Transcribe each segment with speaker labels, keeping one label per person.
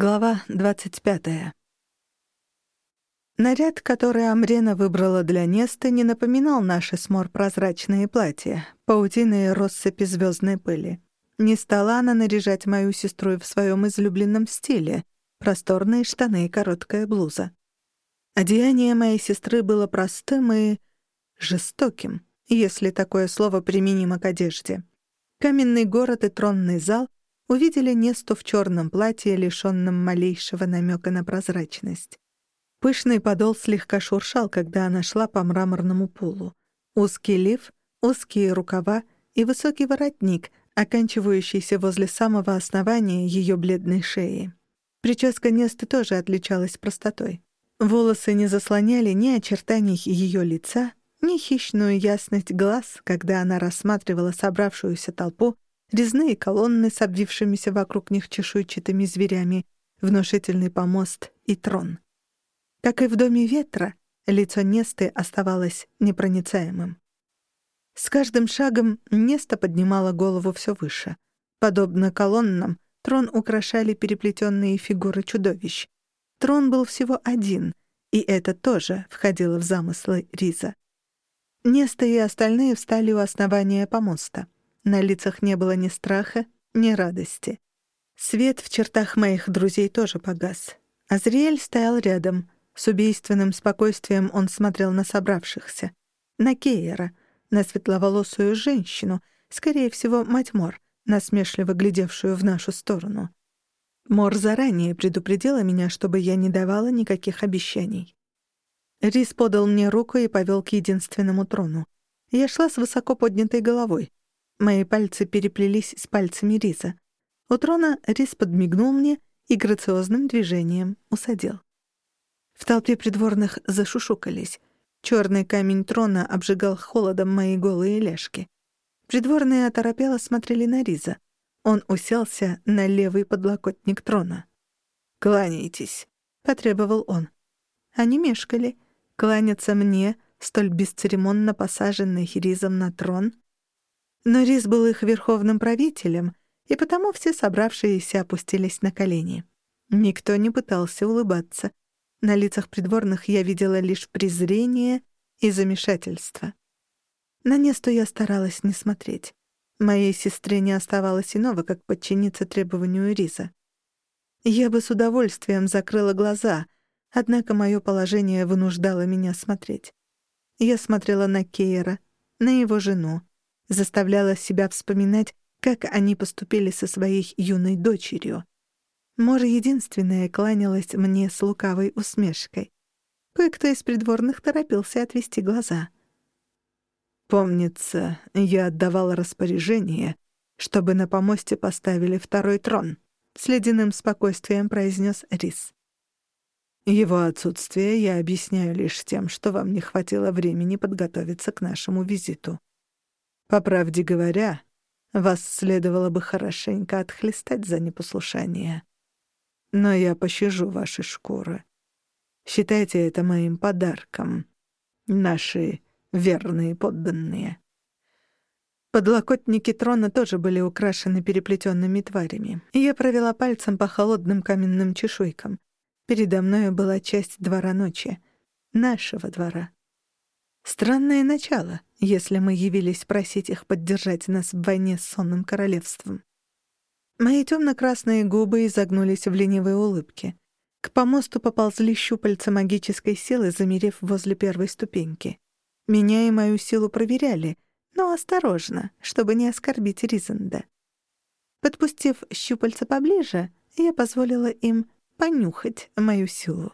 Speaker 1: Глава 25. Наряд, который Амрена выбрала для Неста, не напоминал наши смор-прозрачные платья, паутины и россыпи звездной пыли. Не стала она наряжать мою сестру в своем излюбленном стиле — просторные штаны и короткая блуза. Одеяние моей сестры было простым и жестоким, если такое слово применимо к одежде. Каменный город и тронный зал увидели Несту в черном платье, лишенном малейшего намека на прозрачность. Пышный подол слегка шуршал, когда она шла по мраморному полу. Узкий лиф, узкие рукава и высокий воротник, оканчивающийся возле самого основания ее бледной шеи. Прическа Несты тоже отличалась простотой. Волосы не заслоняли ни очертаний ее лица, ни хищную ясность глаз, когда она рассматривала собравшуюся толпу резные колонны с обвившимися вокруг них чешуйчатыми зверями, внушительный помост и трон. Как и в доме ветра, лицо Несты оставалось непроницаемым. С каждым шагом Неста поднимала голову все выше. Подобно колоннам, трон украшали переплетенные фигуры чудовищ. Трон был всего один, и это тоже входило в замыслы Риза. Неста и остальные встали у основания помоста — на лицах не было ни страха, ни радости. Свет в чертах моих друзей тоже погас. Азриэль стоял рядом. С убийственным спокойствием он смотрел на собравшихся. На Кейера, на светловолосую женщину, скорее всего, мать Мор, насмешливо глядевшую в нашу сторону. Мор заранее предупредила меня, чтобы я не давала никаких обещаний. Рис подал мне руку и повел к единственному трону. Я шла с высоко поднятой головой. Мои пальцы переплелись с пальцами Риза. У трона Риз подмигнул мне и грациозным движением усадил. В толпе придворных зашушукались. Черный камень трона обжигал холодом мои голые ляжки. Придворные оторопело смотрели на Риза. Он уселся на левый подлокотник трона. «Кланяйтесь», — потребовал он. Они мешкали. Кланяться мне, столь бесцеремонно посаженный Ризом на трон — но Рис был их верховным правителем, и потому все собравшиеся опустились на колени. Никто не пытался улыбаться. На лицах придворных я видела лишь презрение и замешательство. На Несту я старалась не смотреть. Моей сестре не оставалось иного, как подчиниться требованию Риза. Я бы с удовольствием закрыла глаза, однако мое положение вынуждало меня смотреть. Я смотрела на Кейра, на его жену, заставляла себя вспоминать, как они поступили со своей юной дочерью. Мор единственная кланялась мне с лукавой усмешкой. Кое-кто из придворных торопился отвести глаза. «Помнится, я отдавал распоряжение, чтобы на помосте поставили второй трон», — с ледяным спокойствием произнес Рис. «Его отсутствие я объясняю лишь тем, что вам не хватило времени подготовиться к нашему визиту. По правде говоря, вас следовало бы хорошенько отхлестать за непослушание. Но я пощажу ваши шкуры. Считайте это моим подарком, наши верные подданные». Подлокотники трона тоже были украшены переплетенными тварями. Я провела пальцем по холодным каменным чешуйкам. Передо мною была часть двора ночи. Нашего двора. Странное начало, если мы явились просить их поддержать нас в войне с сонным королевством. Мои темно-красные губы изогнулись в ленивой улыбке. К помосту поползли щупальца магической силы, замерев возле первой ступеньки. Меня и мою силу проверяли, но осторожно, чтобы не оскорбить Ризенда. Подпустив щупальца поближе, я позволила им понюхать мою силу.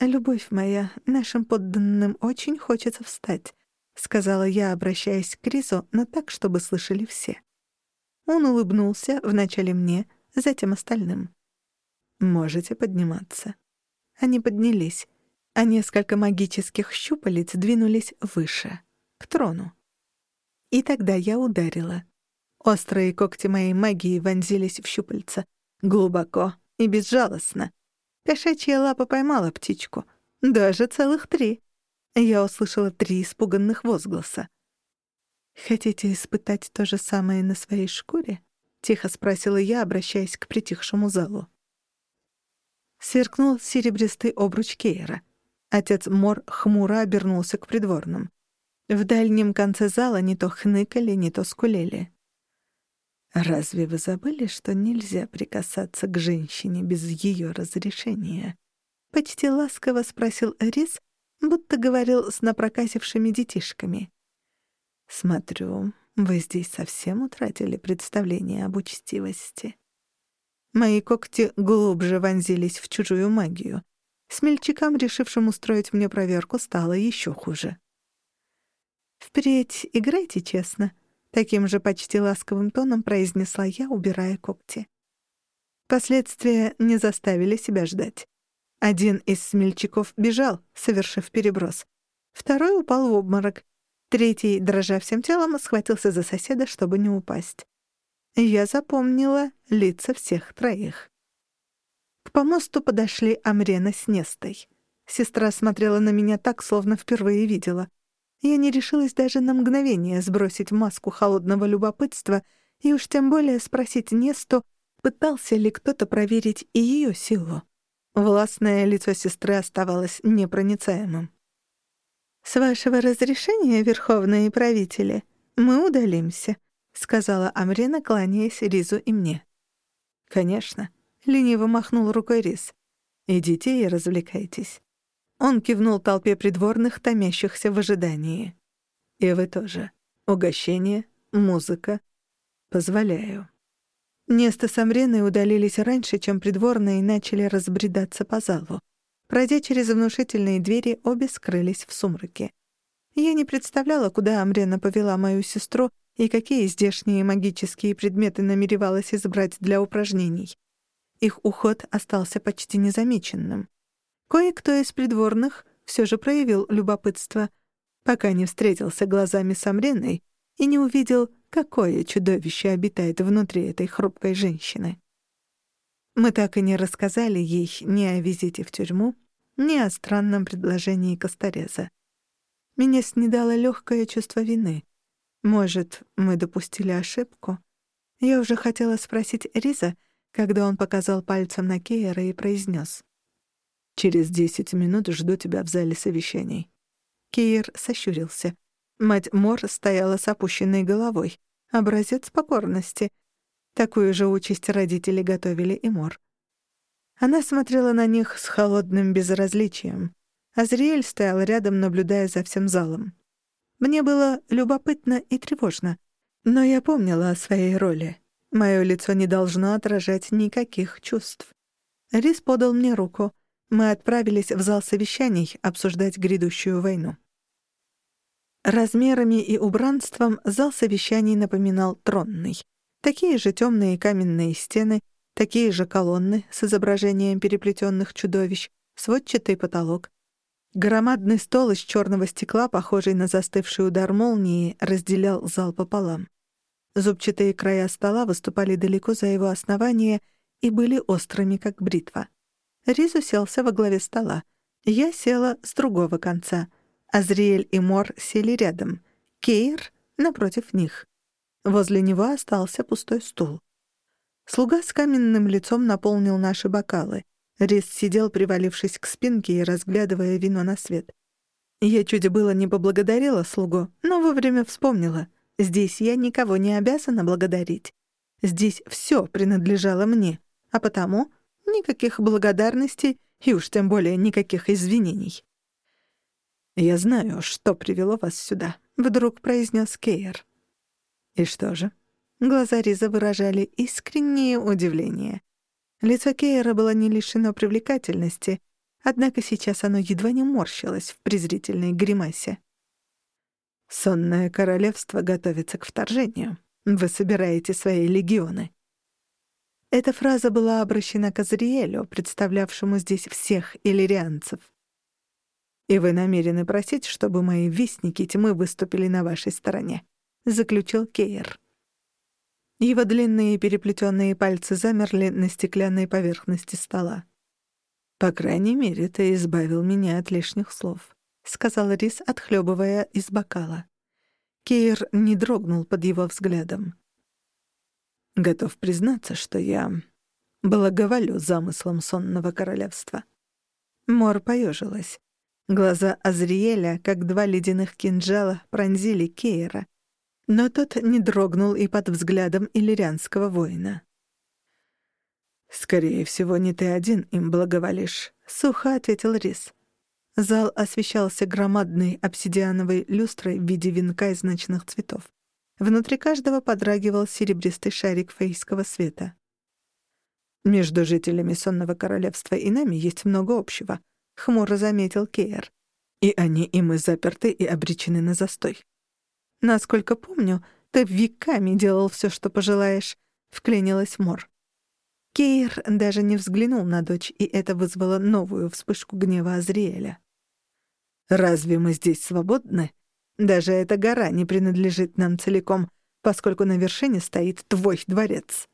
Speaker 1: «Любовь моя, нашим подданным очень хочется встать», — сказала я, обращаясь к Крису, но так, чтобы слышали все. Он улыбнулся вначале мне, затем остальным. «Можете подниматься». Они поднялись, а несколько магических щупалец двинулись выше, к трону. И тогда я ударила. Острые когти моей магии вонзились в щупальца, глубоко и безжалостно, Кошачья лапа поймала птичку. Даже целых три. Я услышала три испуганных возгласа. «Хотите испытать то же самое на своей шкуре?» — тихо спросила я, обращаясь к притихшему залу. Сверкнул серебристый обруч Кейра. Отец Мор хмуро обернулся к придворным. В дальнем конце зала не то хныкали, не то скулели. «Разве вы забыли, что нельзя прикасаться к женщине без ее разрешения?» Почти ласково спросил Рис, будто говорил с напроказившими детишками. «Смотрю, вы здесь совсем утратили представление об учтивости». Мои когти глубже вонзились в чужую магию. Смельчакам, решившим устроить мне проверку, стало еще хуже. «Впредь играйте честно», — таким же почти ласковым тоном произнесла я, убирая когти. Последствия не заставили себя ждать. Один из смельчаков бежал, совершив переброс. Второй упал в обморок. Третий, дрожа всем телом, схватился за соседа, чтобы не упасть. Я запомнила лица всех троих. К помосту подошли Амрена с Нестой. Сестра смотрела на меня так, словно впервые видела. Я не решилась даже на мгновение сбросить маску холодного любопытства и уж тем более спросить Несту, пытался ли кто-то проверить и ее силу. Властное лицо сестры оставалось непроницаемым. «С вашего разрешения, верховные правители, мы удалимся», — сказала Амрина, кланяясь Ризу и мне. «Конечно», — лениво махнул рукой Риз. «Идите и развлекайтесь». Он кивнул толпе придворных, томящихся в ожидании. «И вы тоже. Угощение, музыка. Позволяю». Неста с Амреной удалились раньше, чем придворные начали разбредаться по залу. Пройдя через внушительные двери, обе скрылись в сумраке. Я не представляла, куда Амрена повела мою сестру и какие здешние магические предметы намеревалась избрать для упражнений. Их уход остался почти незамеченным. Кое-кто из придворных все же проявил любопытство, пока не встретился глазами с Амреной и не увидел, какое чудовище обитает внутри этой хрупкой женщины. Мы так и не рассказали ей ни о визите в тюрьму, ни о странном предложении Костореза. Меня снедало легкое чувство вины. Может, мы допустили ошибку? Я уже хотела спросить Риза, когда он показал пальцем на Кейера и произнес: «Через десять минут жду тебя в зале совещаний». Кейер сощурился — Мать Мор стояла с опущенной головой. Образец покорности. Такую же участь родители готовили и Мор. Она смотрела на них с холодным безразличием. Азриэль стоял рядом, наблюдая за всем залом. Мне было любопытно и тревожно, но я помнила о своей роли. Моё лицо не должно отражать никаких чувств. Рис подал мне руку. Мы отправились в зал совещаний обсуждать грядущую войну. Размерами и убранством зал совещаний напоминал тронный. Такие же темные каменные стены, такие же колонны с изображением переплетенных чудовищ, сводчатый потолок. Громадный стол из черного стекла, похожий на застывший удар молнии, разделял зал пополам. Зубчатые края стола выступали далеко за его основание и были острыми, как бритва. Риз уселся во главе стола. Я села с другого конца — Азриэль и Мор сели рядом. Кейр напротив них. Возле него остался пустой стул. Слуга с каменным лицом наполнил наши бокалы. Рис сидел, привалившись к спинке и разглядывая вино на свет. Я чуть было не поблагодарила слугу, но вовремя вспомнила. Здесь я никого не обязана благодарить. Здесь все принадлежало мне, а потому никаких благодарностей и уж тем более никаких извинений. «Я знаю, что привело вас сюда», — вдруг произнес Кейер. «И что же?» Глаза Риза выражали искреннее удивление. Лицо Кейера было не лишено привлекательности, однако сейчас оно едва не морщилось в презрительной гримасе. «Сонное королевство готовится к вторжению. Вы собираете свои легионы». Эта фраза была обращена к Азриэлю, представлявшему здесь всех иллирианцев. И вы намерены просить, чтобы мои вестники тьмы выступили на вашей стороне», — заключил Кейер. Его длинные переплетенные пальцы замерли на стеклянной поверхности стола. «По крайней мере, ты избавил меня от лишних слов», — сказал Рис, отхлебывая из бокала. Кейр не дрогнул под его взглядом. «Готов признаться, что я Благоволю замыслом сонного королевства». Мор поежилась. Глаза Азриэля, как два ледяных кинжала, пронзили Кейра. Но тот не дрогнул и под взглядом иллирианского воина. «Скорее всего, не ты один им благоволишь», — сухо ответил Рис. Зал освещался громадной обсидиановой люстрой в виде венка из ночных цветов. Внутри каждого подрагивал серебристый шарик фейского света. «Между жителями Сонного Королевства и нами есть много общего», — хмуро заметил Кейр. «И они, и мы заперты и обречены на застой». «Насколько помню, ты веками делал все, что пожелаешь», — вклинилась Мор. Кейр даже не взглянул на дочь, и это вызвало новую вспышку гнева Азриэля. «Разве мы здесь свободны? Даже эта гора не принадлежит нам целиком, поскольку на вершине стоит твой дворец».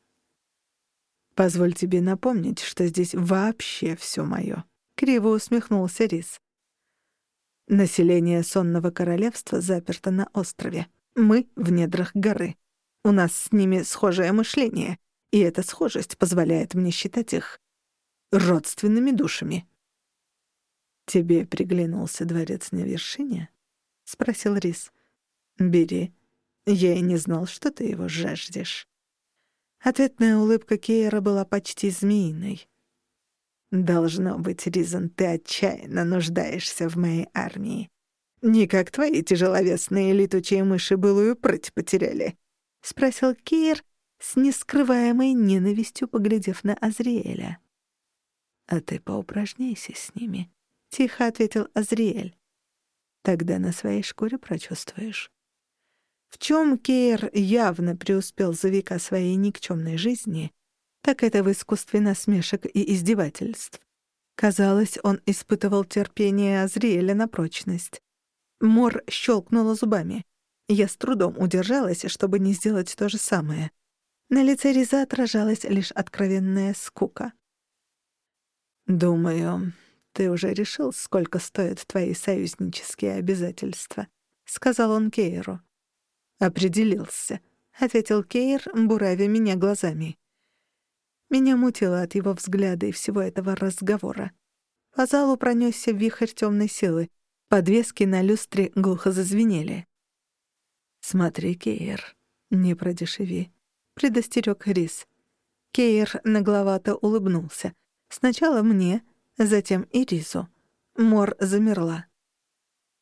Speaker 1: «Позволь тебе напомнить, что здесь вообще все мое», — криво усмехнулся Рис. «Население Сонного Королевства заперто на острове. Мы в недрах горы. У нас с ними схожее мышление, и эта схожесть позволяет мне считать их родственными душами». «Тебе приглянулся дворец на вершине?» — спросил Рис. «Бери. Я и не знал, что ты его жаждешь». Ответная улыбка Кейра была почти змеиной. «Должно быть, Ризан, ты отчаянно нуждаешься в моей армии. Не как твои тяжеловесные летучие мыши былую прыть потеряли», — спросил Кейр с нескрываемой ненавистью, поглядев на Азриэля. «А ты поупражняйся с ними», — тихо ответил Азриэль. «Тогда на своей шкуре прочувствуешь». В чем Кейр явно преуспел за века своей никчемной жизни, так это в искусстве насмешек и издевательств. Казалось, он испытывал терпение Азриэля на прочность. Мор щелкнула зубами. Я с трудом удержалась, чтобы не сделать то же самое. На лице Риза отражалась лишь откровенная скука. «Думаю, ты уже решил, сколько стоят твои союзнические обязательства», — сказал он Кейру. «Определился», — ответил Кейр, буравя меня глазами. Меня мутило от его взгляда и всего этого разговора. По залу пронесся вихрь темной силы. Подвески на люстре глухо зазвенели. «Смотри, Кейр, не продешеви», — предостерег Рис. Кейр нагловато улыбнулся. Сначала мне, затем и Ризу. Мор замерла.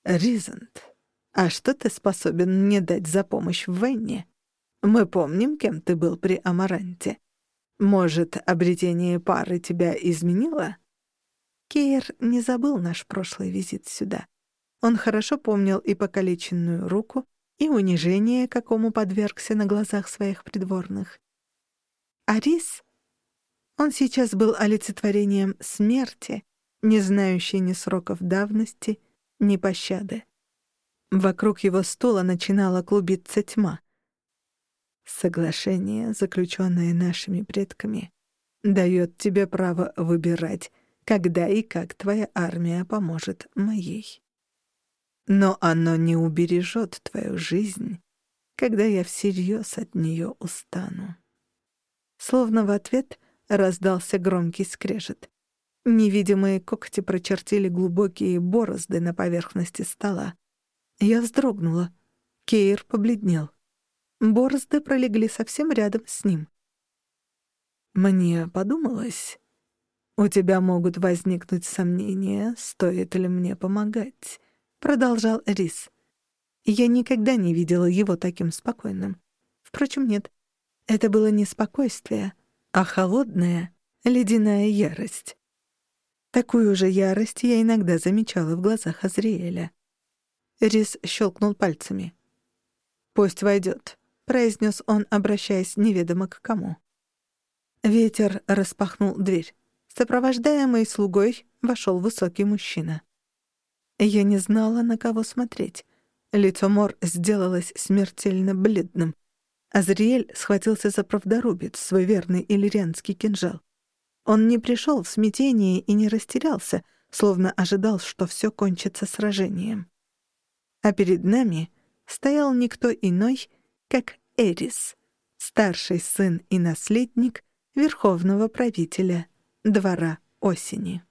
Speaker 1: «Ризант, а что ты способен мне дать за помощь в войне? Мы помним, кем ты был при Амаранте. Может, обретение пары тебя изменило? Кейр не забыл наш прошлый визит сюда. Он хорошо помнил и покалеченную руку, и унижение, какому подвергся на глазах своих придворных. Арис? Он сейчас был олицетворением смерти, не знающей ни сроков давности, ни пощады. Вокруг его стула начинала клубиться тьма. Соглашение, заключенное нашими предками, дает тебе право выбирать, когда и как твоя армия поможет моей. Но оно не убережет твою жизнь, когда я всерьез от нее устану. Словно в ответ раздался громкий скрежет. Невидимые когти прочертили глубокие борозды на поверхности стола. Я вздрогнула. Кейр побледнел. Борозды пролегли совсем рядом с ним. Мне подумалось, у тебя могут возникнуть сомнения, стоит ли мне помогать, продолжал Рис. Я никогда не видела его таким спокойным. Впрочем, нет. Это было не спокойствие, а холодная, ледяная ярость. Такую же ярость я иногда замечала в глазах Азриэля. Рис щелкнул пальцами. «Пусть войдет», — произнес он, обращаясь неведомо к кому. Ветер распахнул дверь. Сопровождаемый слугой вошел высокий мужчина. Я не знала, на кого смотреть. Лицо Мор сделалось смертельно бледным. Азриэль схватился за правдорубец, свой верный иллирианский кинжал. Он не пришел в смятение и не растерялся, словно ожидал, что все кончится сражением а перед нами стоял никто иной, как Эрис, старший сын и наследник верховного правителя двора осени.